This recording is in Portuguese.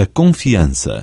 a confiança.